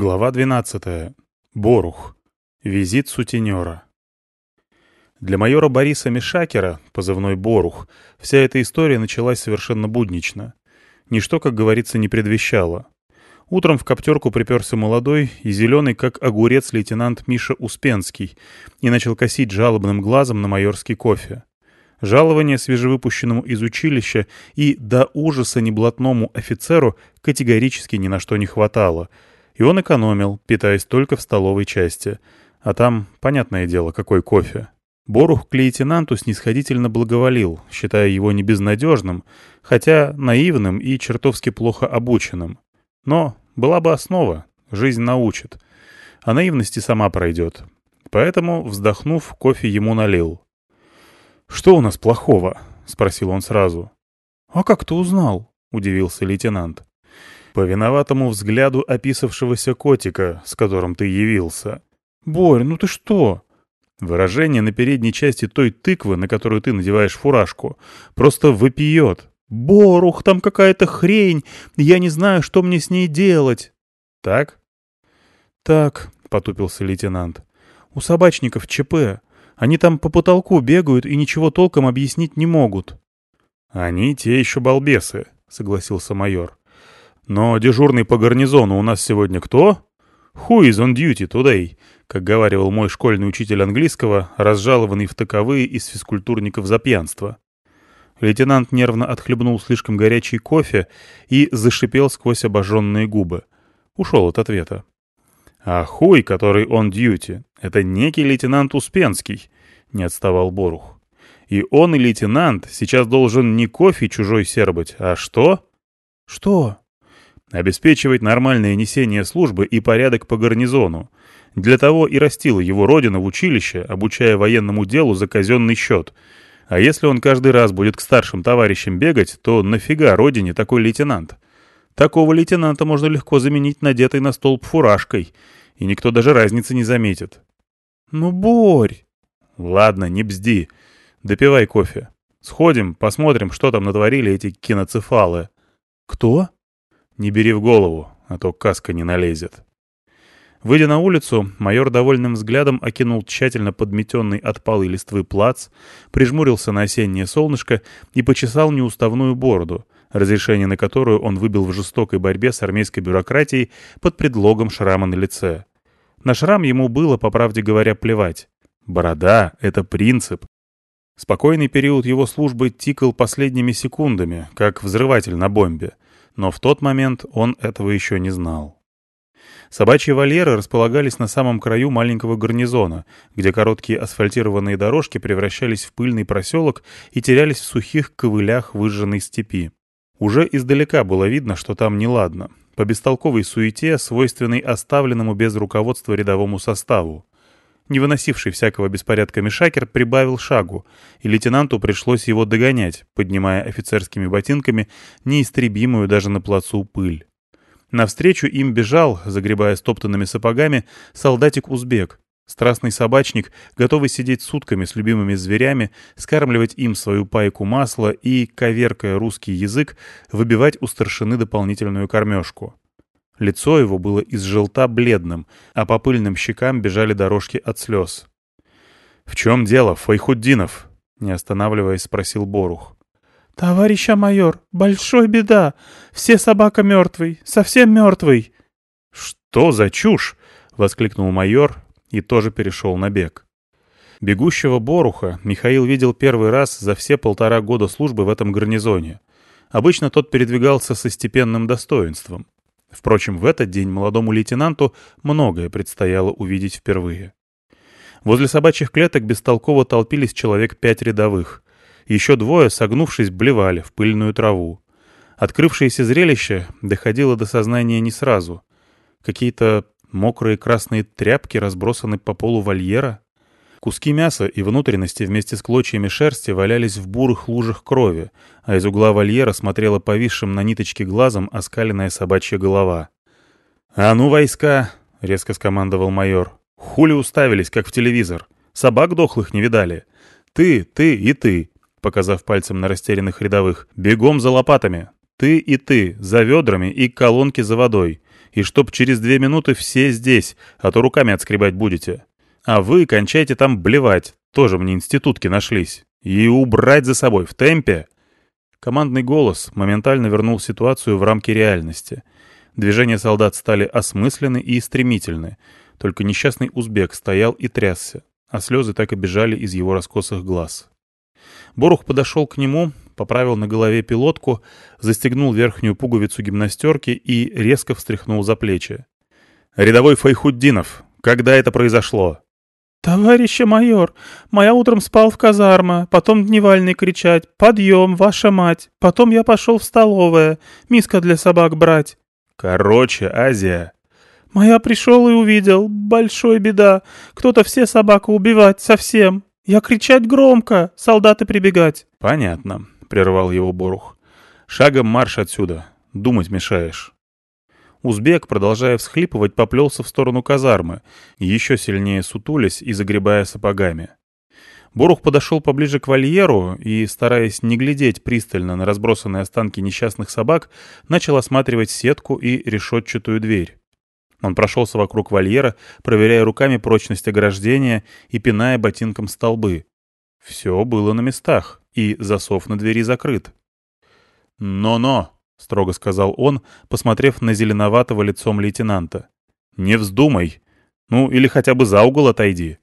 Глава 12. Борух. Визит сутенера. Для майора Бориса Мишакера, позывной Борух, вся эта история началась совершенно буднично. Ничто, как говорится, не предвещало. Утром в коптерку приперся молодой и зеленый, как огурец, лейтенант Миша Успенский и начал косить жалобным глазом на майорский кофе. Жалование свежевыпущенному из училища и до ужаса неблатному офицеру категорически ни на что не хватало — и он экономил, питаясь только в столовой части. А там, понятное дело, какой кофе. Борух к лейтенанту снисходительно благоволил, считая его не безнадежным, хотя наивным и чертовски плохо обученным. Но была бы основа, жизнь научит. А наивности сама пройдет. Поэтому, вздохнув, кофе ему налил. «Что у нас плохого?» — спросил он сразу. «А как ты узнал?» — удивился лейтенант. По виноватому взгляду описавшегося котика, с которым ты явился. «Борь, ну ты что?» Выражение на передней части той тыквы, на которую ты надеваешь фуражку, просто выпьет. «Борух, там какая-то хрень! Я не знаю, что мне с ней делать!» «Так?» «Так», — потупился лейтенант. «У собачников ЧП. Они там по потолку бегают и ничего толком объяснить не могут». «Они те еще балбесы», — согласился майор. Но дежурный по гарнизону у нас сегодня кто? Who is on duty today? Как говаривал мой школьный учитель английского, разжалованный в таковые из физкультурников за пьянство. Лейтенант нервно отхлебнул слишком горячий кофе и зашипел сквозь обожженные губы. Ушел от ответа. «А хуй, который on duty, это некий лейтенант Успенский», — не отставал Борух. «И он и лейтенант сейчас должен не кофе чужой сербать, а что?» «Что?» Обеспечивать нормальное несение службы и порядок по гарнизону. Для того и растила его родина в училище, обучая военному делу за казенный счет. А если он каждый раз будет к старшим товарищам бегать, то нафига родине такой лейтенант? Такого лейтенанта можно легко заменить надетой на столб фуражкой, и никто даже разницы не заметит. «Ну, Борь!» «Ладно, не бзди. Допивай кофе. Сходим, посмотрим, что там натворили эти киноцефалы». «Кто?» Не бери в голову, а то каска не налезет. Выйдя на улицу, майор довольным взглядом окинул тщательно подметенный от полы листвы плац, прижмурился на осеннее солнышко и почесал неуставную бороду, разрешение на которую он выбил в жестокой борьбе с армейской бюрократией под предлогом шрама на лице. На шрам ему было, по правде говоря, плевать. Борода — это принцип. Спокойный период его службы тикал последними секундами, как взрыватель на бомбе — но в тот момент он этого еще не знал. Собачьи вольеры располагались на самом краю маленького гарнизона, где короткие асфальтированные дорожки превращались в пыльный проселок и терялись в сухих ковылях выжженной степи. Уже издалека было видно, что там неладно, по бестолковой суете, свойственной оставленному без руководства рядовому составу. Не выносивший всякого беспорядка Мишакер прибавил шагу, и лейтенанту пришлось его догонять, поднимая офицерскими ботинками неистребимую даже на плацу пыль. Навстречу им бежал, загребая стоптанными сапогами, солдатик-узбек, страстный собачник, готовый сидеть сутками с любимыми зверями, скармливать им свою пайку масла и, коверкая русский язык, выбивать у старшины дополнительную кормежку. Лицо его было из желта бледным, а по пыльным щекам бежали дорожки от слез. «В чем дело, Файхуддинов?» — не останавливаясь, спросил Борух. «Товарища майор, большой беда. Все собака мертвый, совсем мертвый». «Что за чушь?» — воскликнул майор и тоже перешел на бег. Бегущего Боруха Михаил видел первый раз за все полтора года службы в этом гарнизоне. Обычно тот передвигался со степенным достоинством. Впрочем, в этот день молодому лейтенанту многое предстояло увидеть впервые. Возле собачьих клеток бестолково толпились человек пять рядовых. Еще двое, согнувшись, блевали в пыльную траву. Открывшееся зрелище доходило до сознания не сразу. Какие-то мокрые красные тряпки разбросаны по полу вольера. Куски мяса и внутренности вместе с клочьями шерсти валялись в бурых лужах крови, а из угла вольера смотрела повисшим на ниточке глазом оскаленная собачья голова. «А ну, войска!» — резко скомандовал майор. «Хули уставились, как в телевизор. Собак дохлых не видали. Ты, ты и ты!» Показав пальцем на растерянных рядовых. «Бегом за лопатами! Ты и ты, за ведрами и колонки за водой. И чтоб через две минуты все здесь, а то руками отскребать будете. А вы кончайте там блевать, тоже мне институтки нашлись. И убрать за собой в темпе. Командный голос моментально вернул ситуацию в рамки реальности. Движения солдат стали осмысленны и стремительны. Только несчастный узбек стоял и трясся, а слезы так и бежали из его раскосых глаз. Борух подошел к нему, поправил на голове пилотку, застегнул верхнюю пуговицу гимнастерки и резко встряхнул за плечи. «Рядовой Файхуддинов, когда это произошло?» «Товарища майор, моя утром спал в казарма, потом дневальный кричать «Подъем, ваша мать!» Потом я пошел в столовое, миска для собак брать». «Короче, Азия». «Моя пришел и увидел. Большой беда. Кто-то все собаку убивать, совсем. Я кричать громко, солдаты прибегать». «Понятно», — прервал его Борух. «Шагом марш отсюда. Думать мешаешь». Узбек, продолжая всхлипывать, поплелся в сторону казармы, еще сильнее сутулясь и загребая сапогами. Борух подошел поближе к вольеру и, стараясь не глядеть пристально на разбросанные останки несчастных собак, начал осматривать сетку и решетчатую дверь. Он прошелся вокруг вольера, проверяя руками прочность ограждения и пиная ботинком столбы. Все было на местах, и засов на двери закрыт. «Но-но!» — строго сказал он, посмотрев на зеленоватого лицом лейтенанта. «Не вздумай! Ну, или хотя бы за угол отойди!»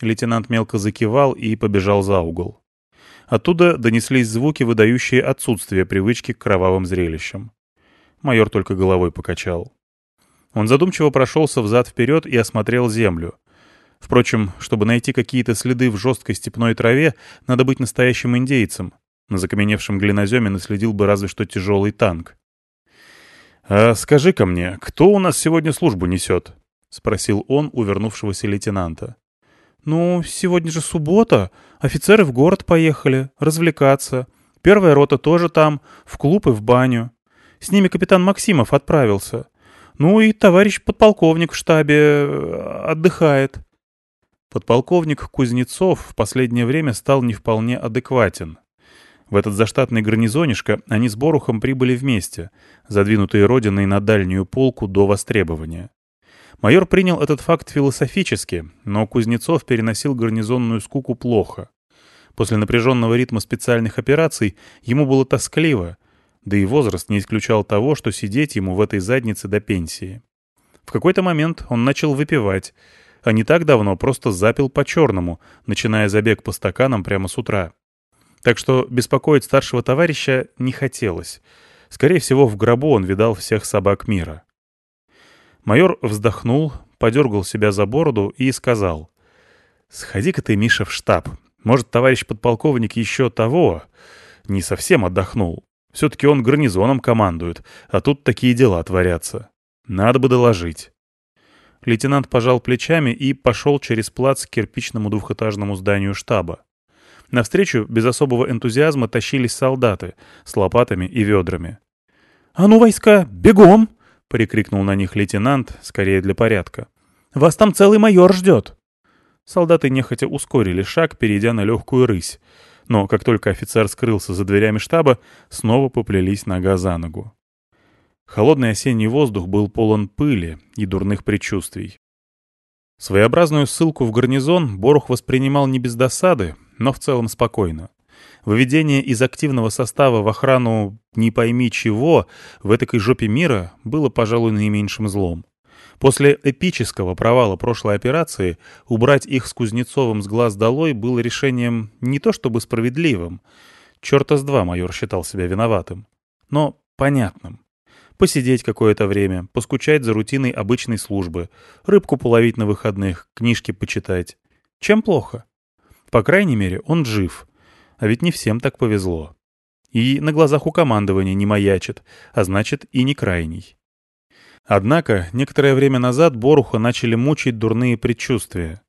Лейтенант мелко закивал и побежал за угол. Оттуда донеслись звуки, выдающие отсутствие привычки к кровавым зрелищам. Майор только головой покачал. Он задумчиво прошелся взад-вперед и осмотрел землю. Впрочем, чтобы найти какие-то следы в жесткой степной траве, надо быть настоящим индейцем, на закаменевшем глиноземе наследил бы разве что тяжелый танк. «А скажи-ка мне, кто у нас сегодня службу несет?» — спросил он у вернувшегося лейтенанта. «Ну, сегодня же суббота. Офицеры в город поехали, развлекаться. Первая рота тоже там, в клуб и в баню. С ними капитан Максимов отправился. Ну и товарищ подполковник в штабе э, отдыхает». Подполковник Кузнецов в последнее время стал не вполне адекватен. В этот заштатный гарнизонишко они с Борухом прибыли вместе, задвинутые родиной на дальнюю полку до востребования. Майор принял этот факт философически, но Кузнецов переносил гарнизонную скуку плохо. После напряженного ритма специальных операций ему было тоскливо, да и возраст не исключал того, что сидеть ему в этой заднице до пенсии. В какой-то момент он начал выпивать, а не так давно просто запил по-черному, начиная забег по стаканам прямо с утра. Так что беспокоить старшего товарища не хотелось. Скорее всего, в гробу он видал всех собак мира. Майор вздохнул, подергал себя за бороду и сказал. «Сходи-ка ты, Миша, в штаб. Может, товарищ подполковник еще того... Не совсем отдохнул. Все-таки он гарнизоном командует, а тут такие дела творятся. Надо бы доложить». Лейтенант пожал плечами и пошел через плац к кирпичному двухэтажному зданию штаба. Навстречу без особого энтузиазма тащились солдаты с лопатами и ведрами. «А ну, войска, бегом!» — прикрикнул на них лейтенант, скорее для порядка. «Вас там целый майор ждет!» Солдаты нехотя ускорили шаг, перейдя на легкую рысь. Но как только офицер скрылся за дверями штаба, снова поплелись нога за ногу. Холодный осенний воздух был полон пыли и дурных предчувствий. Своеобразную ссылку в гарнизон Борух воспринимал не без досады, но в целом спокойно. Выведение из активного состава в охрану «не пойми чего» в этой жопе мира было, пожалуй, наименьшим злом. После эпического провала прошлой операции убрать их с Кузнецовым с глаз долой было решением не то чтобы справедливым, черта с два майор считал себя виноватым, но понятным. Посидеть какое-то время, поскучать за рутиной обычной службы, рыбку половить на выходных, книжки почитать. Чем плохо? По крайней мере, он жив. А ведь не всем так повезло. И на глазах у командования не маячит, а значит и не крайний. Однако, некоторое время назад Боруха начали мучить дурные предчувствия.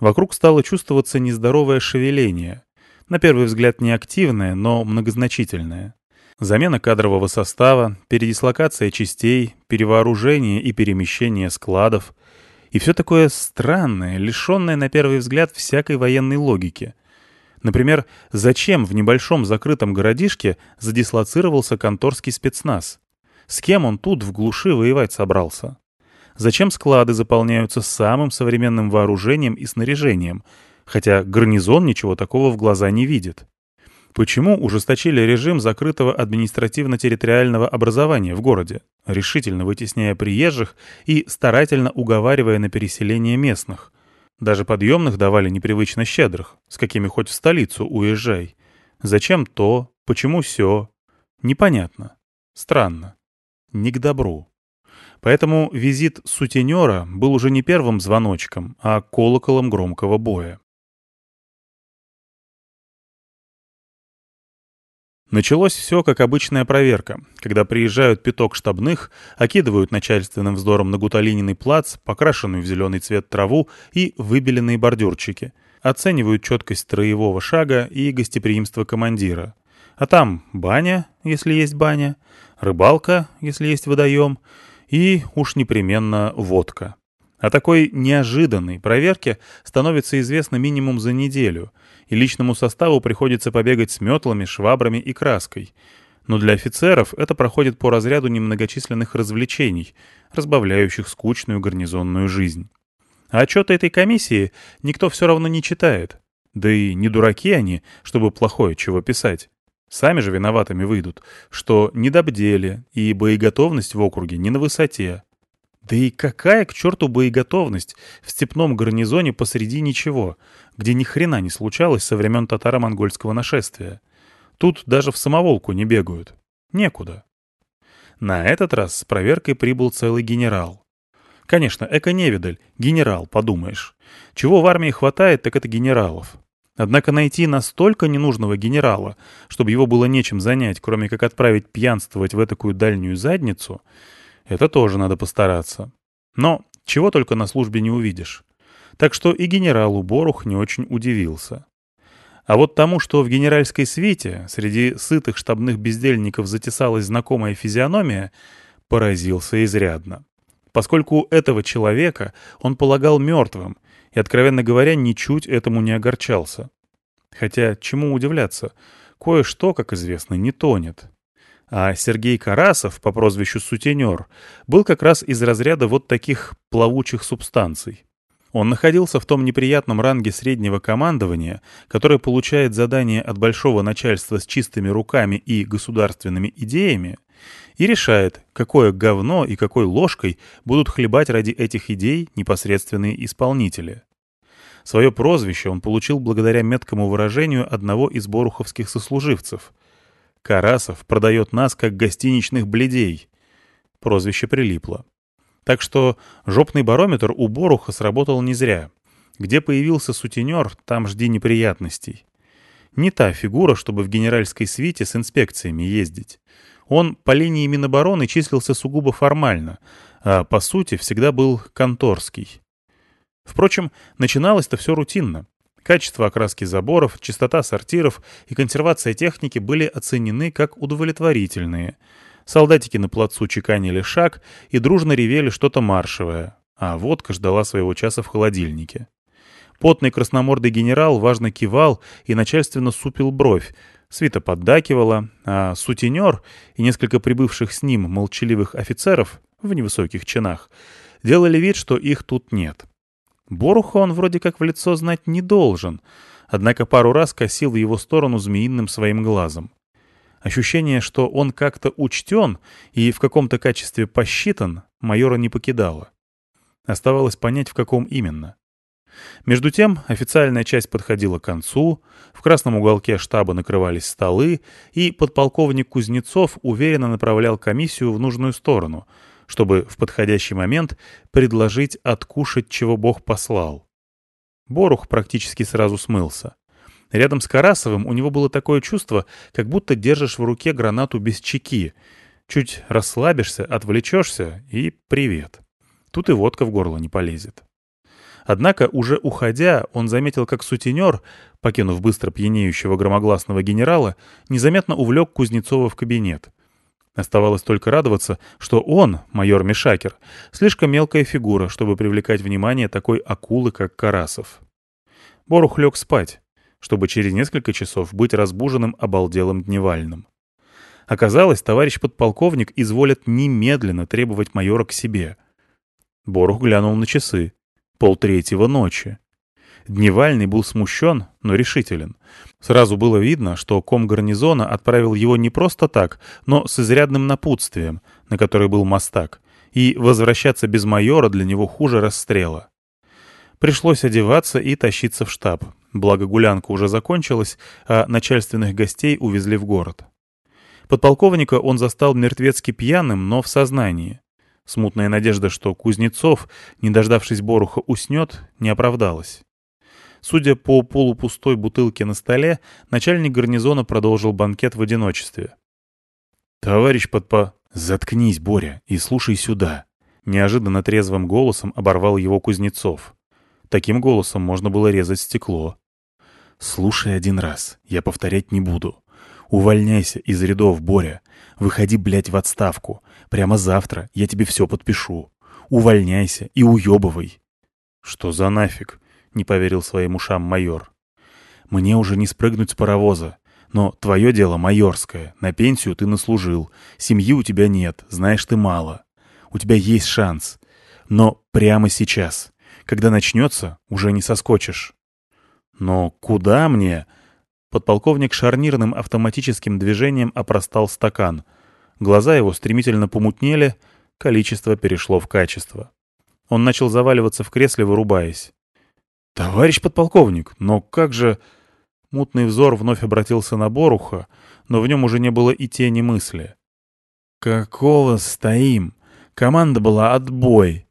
Вокруг стало чувствоваться нездоровое шевеление. На первый взгляд неактивное, но многозначительное. Замена кадрового состава, передислокация частей, перевооружение и перемещение складов, и все такое странное, лишенное на первый взгляд всякой военной логики. Например, зачем в небольшом закрытом городишке задислоцировался конторский спецназ? С кем он тут в глуши воевать собрался? Зачем склады заполняются самым современным вооружением и снаряжением, хотя гарнизон ничего такого в глаза не видит? Почему ужесточили режим закрытого административно-территориального образования в городе, решительно вытесняя приезжих и старательно уговаривая на переселение местных? Даже подъемных давали непривычно щедрых, с какими хоть в столицу уезжай. Зачем то, почему все? Непонятно. Странно. Не к добру. Поэтому визит сутенера был уже не первым звоночком, а колоколом громкого боя. Началось все как обычная проверка, когда приезжают пяток штабных, окидывают начальственным вздором на Гуталининый плац, покрашенную в зеленый цвет траву и выбеленные бордюрчики, оценивают четкость строевого шага и гостеприимство командира. А там баня, если есть баня, рыбалка, если есть водоем, и уж непременно водка. О такой неожиданной проверке становится известно минимум за неделю, и личному составу приходится побегать с метлами, швабрами и краской. Но для офицеров это проходит по разряду немногочисленных развлечений, разбавляющих скучную гарнизонную жизнь. А отчеты этой комиссии никто все равно не читает. Да и не дураки они, чтобы плохое чего писать. Сами же виноватыми выйдут, что недобдели, и боеготовность в округе не на высоте. Да и какая к черту боеготовность в степном гарнизоне посреди ничего, где ни хрена не случалось со времен татаро-монгольского нашествия. Тут даже в самоволку не бегают. Некуда. На этот раз с проверкой прибыл целый генерал. Конечно, эко-невидаль, генерал, подумаешь. Чего в армии хватает, так это генералов. Однако найти настолько ненужного генерала, чтобы его было нечем занять, кроме как отправить пьянствовать в такую дальнюю задницу — это тоже надо постараться. Но чего только на службе не увидишь. Так что и генералу Борух не очень удивился. А вот тому, что в генеральской свите среди сытых штабных бездельников затесалась знакомая физиономия, поразился изрядно. Поскольку этого человека он полагал мертвым, и, откровенно говоря, ничуть этому не огорчался. Хотя, чему удивляться, кое-что, как известно, не тонет. А Сергей Карасов по прозвищу Сутенер был как раз из разряда вот таких плавучих субстанций. Он находился в том неприятном ранге среднего командования, которое получает задание от большого начальства с чистыми руками и государственными идеями, и решает, какое говно и какой ложкой будут хлебать ради этих идей непосредственные исполнители. Свое прозвище он получил благодаря меткому выражению одного из боруховских сослуживцев — Карасов продает нас как гостиничных бледей. Прозвище прилипло. Так что жопный барометр у Боруха сработал не зря. Где появился сутенер, там жди неприятностей. Не та фигура, чтобы в генеральской свите с инспекциями ездить. Он по линии Минобороны числился сугубо формально, а по сути всегда был конторский. Впрочем, начиналось-то все рутинно. Качество окраски заборов, частота сортиров и консервация техники были оценены как удовлетворительные. Солдатики на плацу чеканили шаг и дружно ревели что-то маршевое, а водка ждала своего часа в холодильнике. Потный красномордый генерал важно кивал и начальственно супил бровь, свита поддакивала, а сутенер и несколько прибывших с ним молчаливых офицеров в невысоких чинах делали вид, что их тут нет. Боруха он вроде как в лицо знать не должен, однако пару раз косил в его сторону змеиным своим глазом. Ощущение, что он как-то учтен и в каком-то качестве посчитан, майора не покидало. Оставалось понять, в каком именно. Между тем, официальная часть подходила к концу, в красном уголке штаба накрывались столы, и подполковник Кузнецов уверенно направлял комиссию в нужную сторону — чтобы в подходящий момент предложить откушать, чего Бог послал. Борух практически сразу смылся. Рядом с Карасовым у него было такое чувство, как будто держишь в руке гранату без чеки. Чуть расслабишься, отвлечешься и привет. Тут и водка в горло не полезет. Однако, уже уходя, он заметил, как сутенер, покинув быстро пьянеющего громогласного генерала, незаметно увлек Кузнецова в кабинет. Оставалось только радоваться, что он, майор Мишакер, слишком мелкая фигура, чтобы привлекать внимание такой акулы, как Карасов. Борух лег спать, чтобы через несколько часов быть разбуженным обалделым дневальным. Оказалось, товарищ подполковник изволит немедленно требовать майора к себе. Борух глянул на часы. Полтретьего ночи. Дневальный был смущен, но решителен. Сразу было видно, что ком гарнизона отправил его не просто так, но с изрядным напутствием, на который был мастак, и возвращаться без майора для него хуже расстрела. Пришлось одеваться и тащиться в штаб, благо гулянка уже закончилась, а начальственных гостей увезли в город. Подполковника он застал мертвецки пьяным, но в сознании. Смутная надежда, что Кузнецов, не дождавшись Боруха, уснет, не оправдалась. Судя по полупустой бутылке на столе, начальник гарнизона продолжил банкет в одиночестве. «Товарищ подпо...» «Заткнись, Боря, и слушай сюда!» Неожиданно трезвым голосом оборвал его Кузнецов. Таким голосом можно было резать стекло. «Слушай один раз, я повторять не буду. Увольняйся из рядов, Боря. Выходи, блядь, в отставку. Прямо завтра я тебе все подпишу. Увольняйся и уебывай». «Что за нафиг?» — не поверил своим ушам майор. «Мне уже не спрыгнуть с паровоза. Но твое дело майорское. На пенсию ты наслужил. Семьи у тебя нет, знаешь ты мало. У тебя есть шанс. Но прямо сейчас. Когда начнется, уже не соскочишь». «Но куда мне?» Подполковник шарнирным автоматическим движением опростал стакан. Глаза его стремительно помутнели, количество перешло в качество. Он начал заваливаться в кресле, вырубаясь. «Товарищ подполковник, но как же...» Мутный взор вновь обратился на Боруха, но в нем уже не было и тени мысли. «Какого стоим? Команда была отбой!»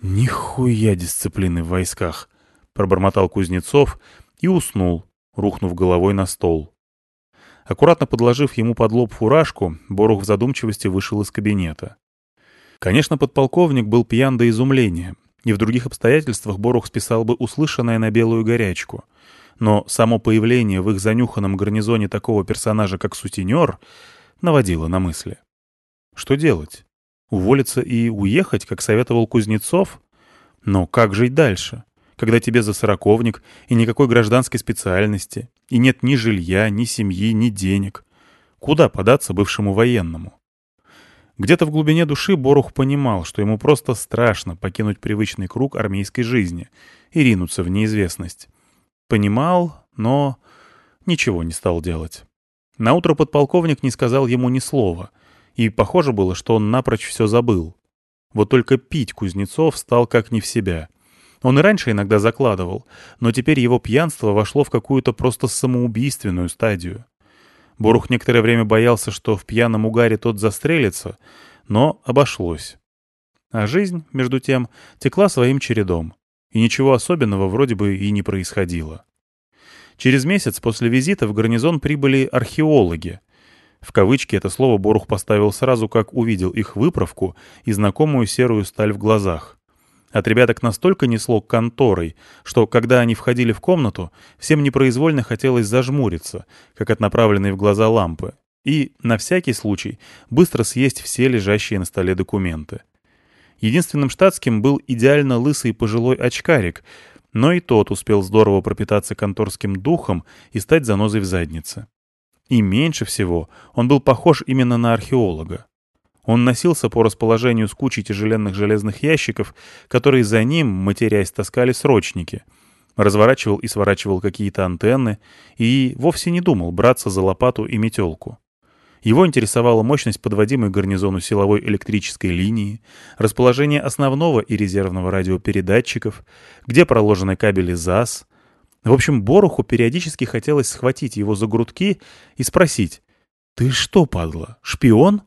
«Нихуя дисциплины в войсках!» — пробормотал Кузнецов и уснул, рухнув головой на стол. Аккуратно подложив ему под лоб фуражку, Борух в задумчивости вышел из кабинета. Конечно, подполковник был пьян до изумления, и в других обстоятельствах Борух списал бы услышанное на белую горячку. Но само появление в их занюханном гарнизоне такого персонажа, как сутенер, наводило на мысли. Что делать? Уволиться и уехать, как советовал Кузнецов? Но как жить дальше, когда тебе за сороковник и никакой гражданской специальности, и нет ни жилья, ни семьи, ни денег? Куда податься бывшему военному? Где-то в глубине души Борух понимал, что ему просто страшно покинуть привычный круг армейской жизни и ринуться в неизвестность. Понимал, но ничего не стал делать. Наутро подполковник не сказал ему ни слова, и похоже было, что он напрочь все забыл. Вот только пить Кузнецов стал как не в себя. Он и раньше иногда закладывал, но теперь его пьянство вошло в какую-то просто самоубийственную стадию. Борух некоторое время боялся, что в пьяном угаре тот застрелится, но обошлось. А жизнь, между тем, текла своим чередом, и ничего особенного вроде бы и не происходило. Через месяц после визита в гарнизон прибыли археологи. В кавычки это слово Борух поставил сразу, как увидел их выправку и знакомую серую сталь в глазах. От ребяток настолько несло конторой, что, когда они входили в комнату, всем непроизвольно хотелось зажмуриться, как от направленной в глаза лампы, и, на всякий случай, быстро съесть все лежащие на столе документы. Единственным штатским был идеально лысый пожилой очкарик, но и тот успел здорово пропитаться конторским духом и стать занозой в заднице. И меньше всего он был похож именно на археолога. Он носился по расположению с кучей тяжеленных железных ящиков, которые за ним, матерясь, таскали срочники. Разворачивал и сворачивал какие-то антенны и вовсе не думал браться за лопату и метелку. Его интересовала мощность подводимой гарнизону силовой электрической линии, расположение основного и резервного радиопередатчиков, где проложены кабели ЗАС. В общем, Боруху периодически хотелось схватить его за грудки и спросить «Ты что, падла, шпион?»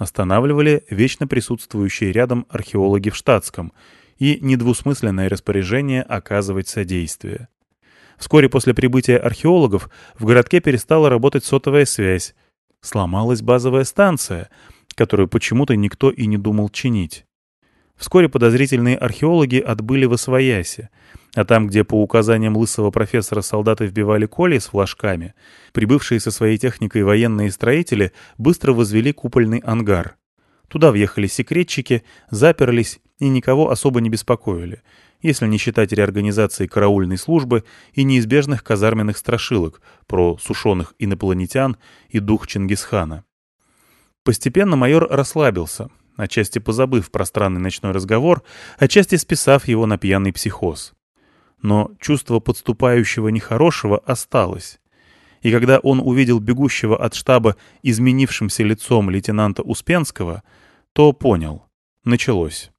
Останавливали вечно присутствующие рядом археологи в штатском и недвусмысленное распоряжение оказывать содействие. Вскоре после прибытия археологов в городке перестала работать сотовая связь. Сломалась базовая станция, которую почему-то никто и не думал чинить. Вскоре подозрительные археологи отбыли в Освоясе, а там, где по указаниям лысого профессора солдаты вбивали коли с флажками, прибывшие со своей техникой военные строители быстро возвели купольный ангар. Туда въехали секретчики, заперлись и никого особо не беспокоили, если не считать реорганизации караульной службы и неизбежных казарменных страшилок про сушеных инопланетян и дух Чингисхана. Постепенно майор расслабился, отчасти позабыв про странный ночной разговор, отчасти списав его на пьяный психоз. Но чувство подступающего нехорошего осталось. И когда он увидел бегущего от штаба изменившимся лицом лейтенанта Успенского, то понял — началось.